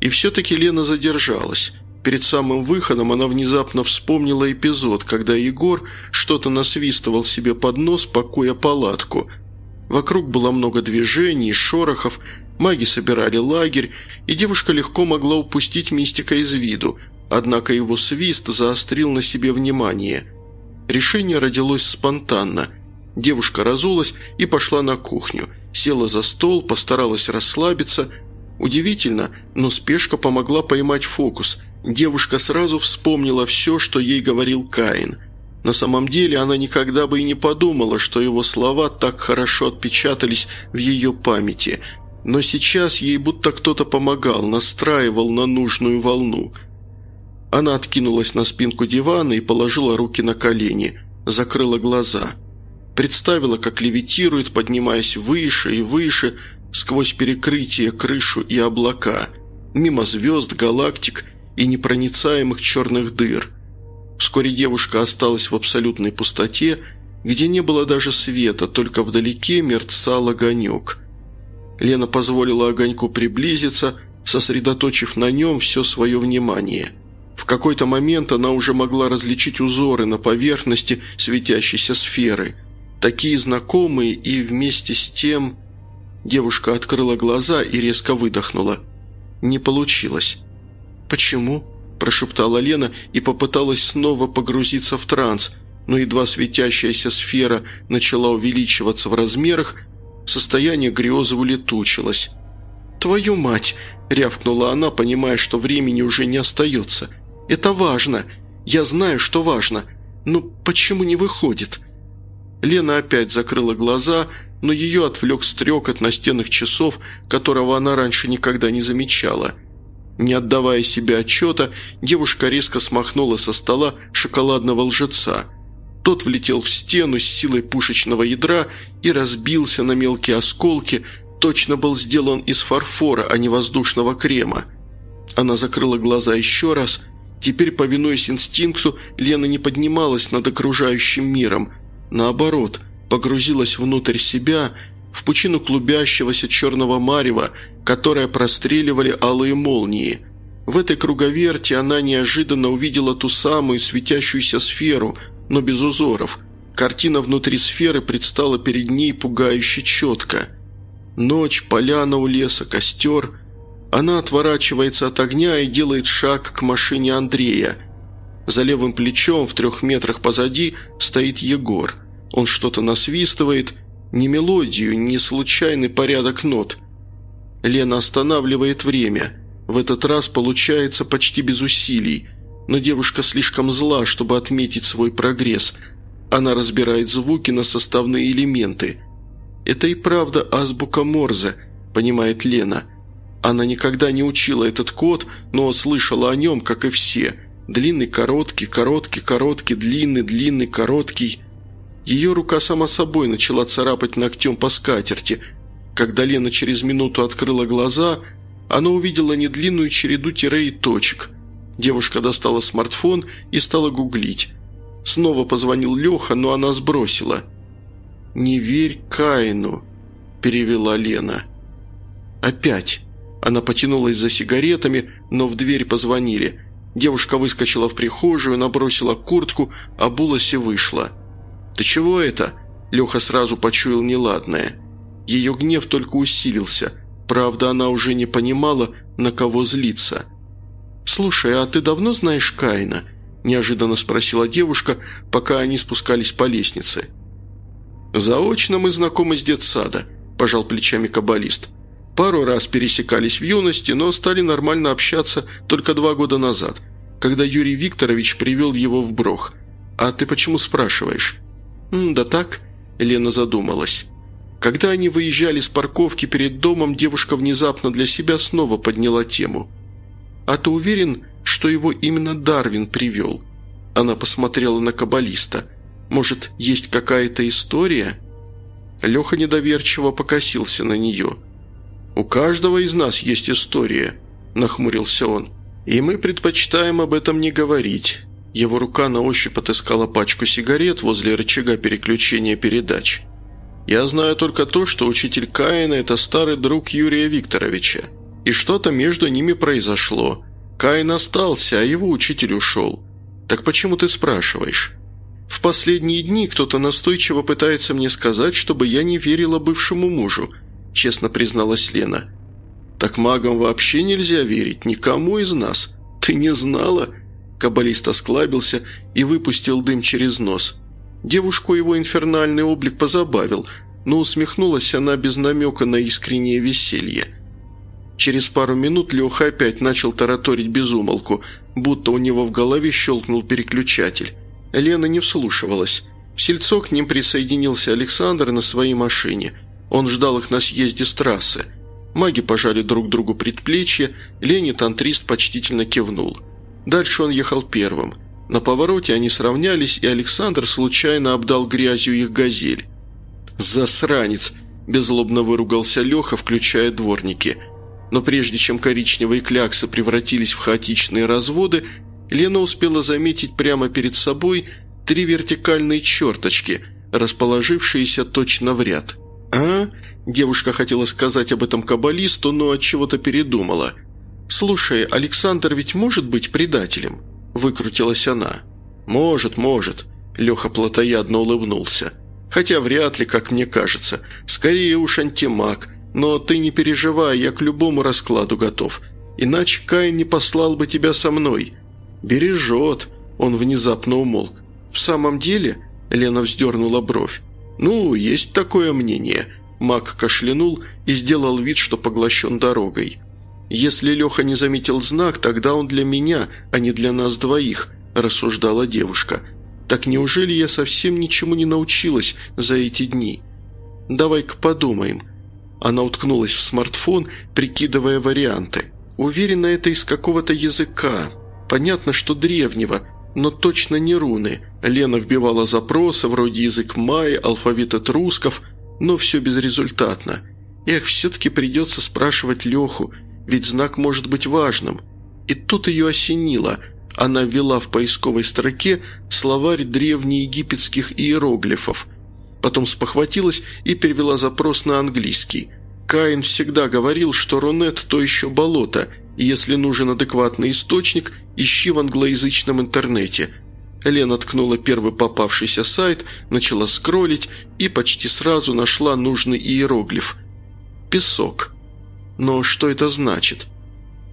И все-таки Лена задержалась – Перед самым выходом она внезапно вспомнила эпизод, когда Егор что-то насвистывал себе под нос, покоя палатку. Вокруг было много движений, шорохов, маги собирали лагерь, и девушка легко могла упустить мистика из виду, однако его свист заострил на себе внимание. Решение родилось спонтанно. Девушка разулась и пошла на кухню, села за стол, постаралась расслабиться. Удивительно, но спешка помогла поймать фокус – Девушка сразу вспомнила все, что ей говорил Каин. На самом деле она никогда бы и не подумала, что его слова так хорошо отпечатались в ее памяти. Но сейчас ей будто кто-то помогал, настраивал на нужную волну. Она откинулась на спинку дивана и положила руки на колени, закрыла глаза. Представила, как левитирует, поднимаясь выше и выше, сквозь перекрытие, крышу и облака, мимо звезд, галактик и непроницаемых черных дыр. Вскоре девушка осталась в абсолютной пустоте, где не было даже света, только вдалеке мерцал огонек. Лена позволила огоньку приблизиться, сосредоточив на нем все свое внимание. В какой-то момент она уже могла различить узоры на поверхности светящейся сферы, такие знакомые и вместе с тем... Девушка открыла глаза и резко выдохнула. Не получилось. «Почему?» – прошептала Лена и попыталась снова погрузиться в транс, но едва светящаяся сфера начала увеличиваться в размерах, состояние грезы улетучилось. «Твою мать!» – рявкнула она, понимая, что времени уже не остается. «Это важно! Я знаю, что важно! Но почему не выходит?» Лена опять закрыла глаза, но ее отвлек стрек от настенных часов, которого она раньше никогда не замечала. Не отдавая себе отчета, девушка резко смахнула со стола шоколадного лжеца. Тот влетел в стену с силой пушечного ядра и разбился на мелкие осколки, точно был сделан из фарфора, а не воздушного крема. Она закрыла глаза еще раз. Теперь, повинуясь инстинкту, Лена не поднималась над окружающим миром. Наоборот, погрузилась внутрь себя, в пучину клубящегося черного марева, которое простреливали алые молнии. В этой круговерте она неожиданно увидела ту самую светящуюся сферу, но без узоров. Картина внутри сферы предстала перед ней пугающе четко – Ночь, поляна у леса, костер. Она отворачивается от огня и делает шаг к машине Андрея. За левым плечом, в трех метрах позади, стоит Егор. Он что-то насвистывает, ни мелодию, ни случайный порядок нот. Лена останавливает время. В этот раз получается почти без усилий, но девушка слишком зла, чтобы отметить свой прогресс. Она разбирает звуки на составные элементы – это и правда азбука Морзе, понимает Лена. Она никогда не учила этот код, но слышала о нем, как и все. Длинный, короткий, короткий, короткий, длинный, длинный, короткий. Ее рука сама собой начала царапать ногтем по скатерти. Когда Лена через минуту открыла глаза, она увидела недлинную череду тире и точек. Девушка достала смартфон и стала гуглить. Снова позвонил Леха, но она сбросила – «Не верь Каину», – перевела Лена. «Опять». Она потянулась за сигаретами, но в дверь позвонили. Девушка выскочила в прихожую, набросила куртку, обулась и вышла. «Ты чего это?» Леха сразу почуял неладное. Ее гнев только усилился. Правда, она уже не понимала, на кого злиться. «Слушай, а ты давно знаешь Каина?» – неожиданно спросила девушка, пока они спускались по лестнице. «Заочно мы знакомы с детсада», – пожал плечами каббалист. «Пару раз пересекались в юности, но стали нормально общаться только два года назад, когда Юрий Викторович привел его в Брох. А ты почему спрашиваешь?» «Да так», – Лена задумалась. Когда они выезжали с парковки перед домом, девушка внезапно для себя снова подняла тему. «А ты уверен, что его именно Дарвин привел?» Она посмотрела на каббалиста – может, есть какая-то история?» Леха недоверчиво покосился на нее. «У каждого из нас есть история», – нахмурился он. «И мы предпочитаем об этом не говорить». Его рука на ощупь отыскала пачку сигарет возле рычага переключения передач. «Я знаю только то, что учитель Каина – это старый друг Юрия Викторовича. И что-то между ними произошло. Каин остался, а его учитель ушел. Так почему ты спрашиваешь?» В последние дни кто-то настойчиво пытается мне сказать, чтобы я не верила бывшему мужу», – честно призналась Лена. «Так магам вообще нельзя верить, никому из нас. Ты не знала?» Каббалист осклабился и выпустил дым через нос. Девушку его инфернальный облик позабавил, но усмехнулась она без намека на искреннее веселье. Через пару минут Леха опять начал тараторить безумолку, будто у него в голове щелкнул переключатель. Лена не вслушивалась. В сельцо к ним присоединился Александр на своей машине. Он ждал их на съезде с трассы. Маги пожали друг другу предплечье, Лене тантрист почтительно кивнул. Дальше он ехал первым. На повороте они сравнялись, и Александр случайно обдал грязью их газель. «Засранец!» – беззлобно выругался Леха, включая дворники. Но прежде чем коричневые кляксы превратились в хаотичные разводы, Лена успела заметить прямо перед собой три вертикальные черточки, расположившиеся точно в ряд. «А?» – девушка хотела сказать об этом каббалисту, но от чего то передумала. «Слушай, Александр ведь может быть предателем?» – выкрутилась она. «Может, может», – Леха плотоядно улыбнулся. «Хотя вряд ли, как мне кажется. Скорее уж антимаг. Но ты не переживай, я к любому раскладу готов. Иначе Каин не послал бы тебя со мной. «Бережет», – он внезапно умолк. «В самом деле?» – Лена вздернула бровь. «Ну, есть такое мнение». Мак кашлянул и сделал вид, что поглощен дорогой. «Если Леха не заметил знак, тогда он для меня, а не для нас двоих», – рассуждала девушка. «Так неужели я совсем ничему не научилась за эти дни?» «Давай-ка подумаем». Она уткнулась в смартфон, прикидывая варианты. «Уверена, это из какого-то языка. Понятно, что древнего, но точно не руны. Лена вбивала запросы вроде язык майя, алфавит этрусков, но все безрезультатно. Эх, все-таки придется спрашивать Леху, ведь знак может быть важным. И тут ее осенило. Она ввела в поисковой строке словарь древнеегипетских иероглифов. Потом спохватилась и перевела запрос на английский. Каин всегда говорил, что Рунет – то еще болото – если нужен адекватный источник, ищи в англоязычном интернете. Лена ткнула первый попавшийся сайт, начала скроллить и почти сразу нашла нужный иероглиф. «Песок». Но что это значит?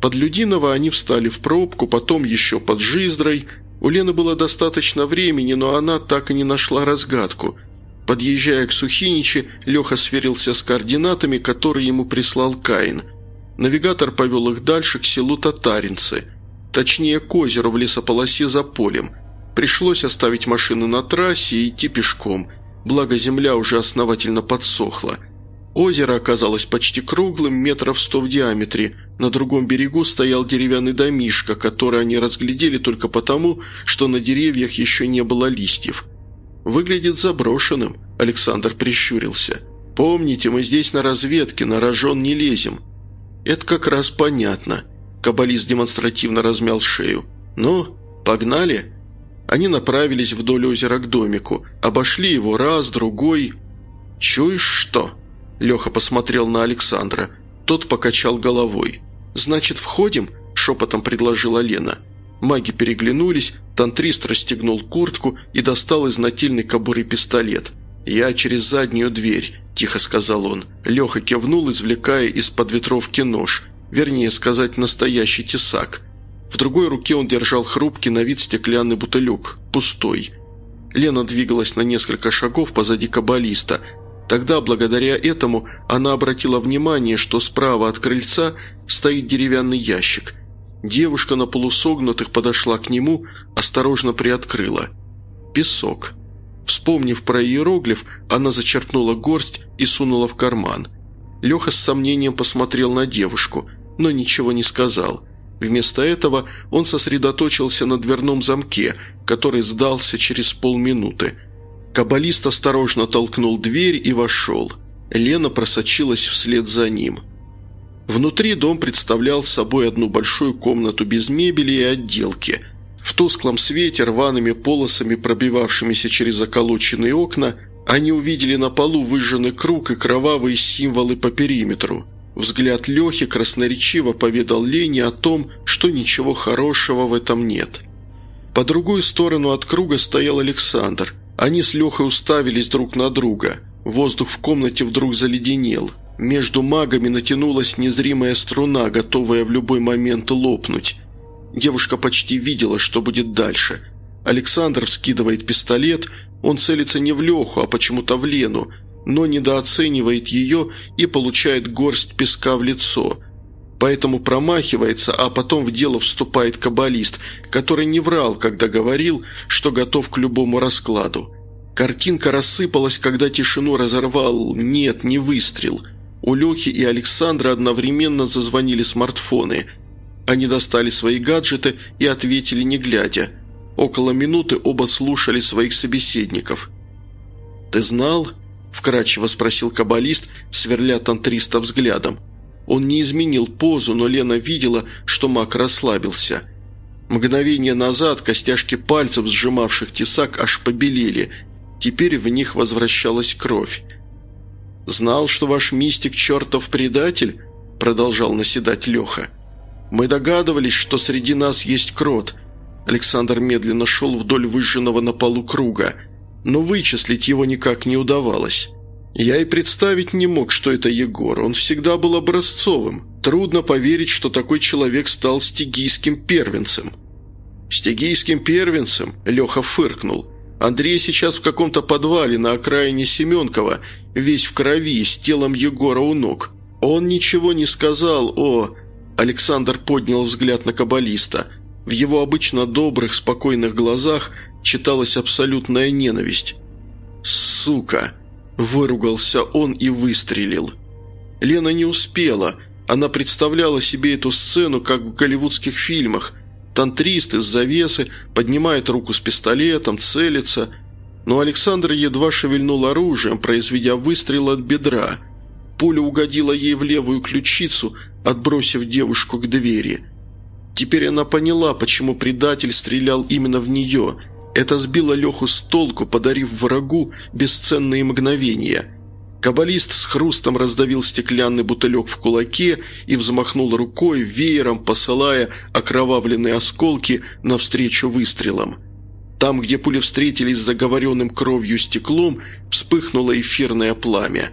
Под Людиново они встали в пробку, потом еще под Жиздрой. У Лены было достаточно времени, но она так и не нашла разгадку. Подъезжая к Сухиничи, Леха сверился с координатами, которые ему прислал Каин – Навигатор повел их дальше к селу Татаринцы, точнее к озеру в лесополосе за полем. Пришлось оставить машины на трассе и идти пешком, благо земля уже основательно подсохла. Озеро оказалось почти круглым, метров сто в диаметре. На другом берегу стоял деревянный домишко, который они разглядели только потому, что на деревьях еще не было листьев. «Выглядит заброшенным», – Александр прищурился. «Помните, мы здесь на разведке, на рожон не лезем». «Это как раз понятно». Каббалист демонстративно размял шею. «Ну, погнали?» Они направились вдоль озера к домику, обошли его раз, другой. «Чуешь что?» Леха посмотрел на Александра. Тот покачал головой. «Значит, входим?» – шепотом предложила Лена. Маги переглянулись, тантрист расстегнул куртку и достал из нательной кобуры пистолет. «Я через заднюю дверь. – тихо сказал он. Леха кивнул, извлекая из-под ветровки нож, вернее сказать, настоящий тесак. В другой руке он держал хрупкий на вид стеклянный бутылек, пустой. Лена двигалась на несколько шагов позади каббалиста. Тогда, благодаря этому, она обратила внимание, что справа от крыльца стоит деревянный ящик. Девушка на полусогнутых подошла к нему, осторожно приоткрыла. Песок. Вспомнив про иероглиф, она зачерпнула горсть и сунула в карман. Леха с сомнением посмотрел на девушку, но ничего не сказал. Вместо этого он сосредоточился на дверном замке, который сдался через полминуты. Каббалист осторожно толкнул дверь и вошел. Лена просочилась вслед за ним. Внутри дом представлял собой одну большую комнату без мебели и отделки – в тусклом свете, рваными полосами, пробивавшимися через заколоченные окна, они увидели на полу выжженный круг и кровавые символы по периметру. Взгляд Лехи красноречиво поведал Лене о том, что ничего хорошего в этом нет. По другую сторону от круга стоял Александр. Они с Лехой уставились друг на друга. Воздух в комнате вдруг заледенел. Между магами натянулась незримая струна, готовая в любой момент лопнуть. Девушка почти видела, что будет дальше. Александр вскидывает пистолет, он целится не в Леху, а почему-то в Лену, но недооценивает ее и получает горсть песка в лицо. Поэтому промахивается, а потом в дело вступает каббалист, который не врал, когда говорил, что готов к любому раскладу. Картинка рассыпалась, когда тишину разорвал «нет, не выстрел». У Лехи и Александра одновременно зазвонили смартфоны – они достали свои гаджеты и ответили не глядя. Около минуты оба слушали своих собеседников. «Ты знал?» – вкратчиво спросил каббалист, сверля тантриста взглядом. Он не изменил позу, но Лена видела, что маг расслабился. Мгновение назад костяшки пальцев, сжимавших тесак, аж побелели. Теперь в них возвращалась кровь. «Знал, что ваш мистик чертов предатель?» – продолжал наседать Леха. «Мы догадывались, что среди нас есть крот». Александр медленно шел вдоль выжженного на полу круга – но вычислить его никак не удавалось. Я и представить не мог, что это Егор. Он всегда был образцовым. Трудно поверить, что такой человек стал стигийским первенцем. «Стигийским первенцем?» – Леха фыркнул. «Андрей сейчас в каком-то подвале на окраине Семенкова, весь в крови, с телом Егора у ног. Он ничего не сказал о...» Александр поднял взгляд на каббалиста. В его обычно добрых, спокойных глазах – читалась абсолютная ненависть. «Сука!» – выругался он и выстрелил. Лена не успела. Она представляла себе эту сцену, как в голливудских фильмах. Тантрист из завесы поднимает руку с пистолетом, целится. Но Александр едва шевельнул оружием, произведя выстрел от бедра. Пуля угодила ей в левую ключицу, отбросив девушку к двери. Теперь она поняла, почему предатель стрелял именно в нее – это сбило Леху с толку, подарив врагу бесценные мгновения. Каббалист с хрустом раздавил стеклянный бутылек в кулаке и взмахнул рукой, веером посылая окровавленные осколки навстречу выстрелам. Там, где пули встретились с заговоренным кровью стеклом, вспыхнуло эфирное пламя.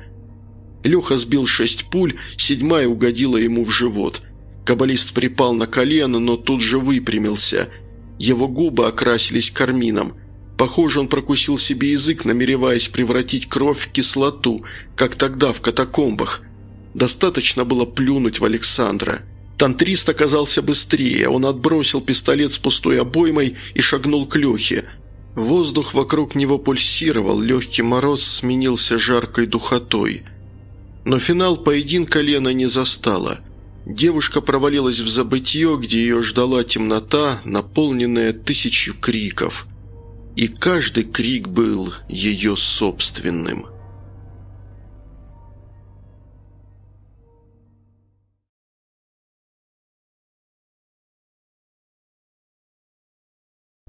Леха сбил шесть пуль, седьмая угодила ему в живот. Каббалист припал на колено, но тут же выпрямился – его губы окрасились кармином. Похоже, он прокусил себе язык, намереваясь превратить кровь в кислоту, как тогда в катакомбах. Достаточно было плюнуть в Александра. Тантрист оказался быстрее. Он отбросил пистолет с пустой обоймой и шагнул к Лехе. Воздух вокруг него пульсировал, легкий мороз сменился жаркой духотой. Но финал поединка Лена не застала – Девушка провалилась в забытье, где ее ждала темнота, наполненная тысячу криков. И каждый крик был ее собственным.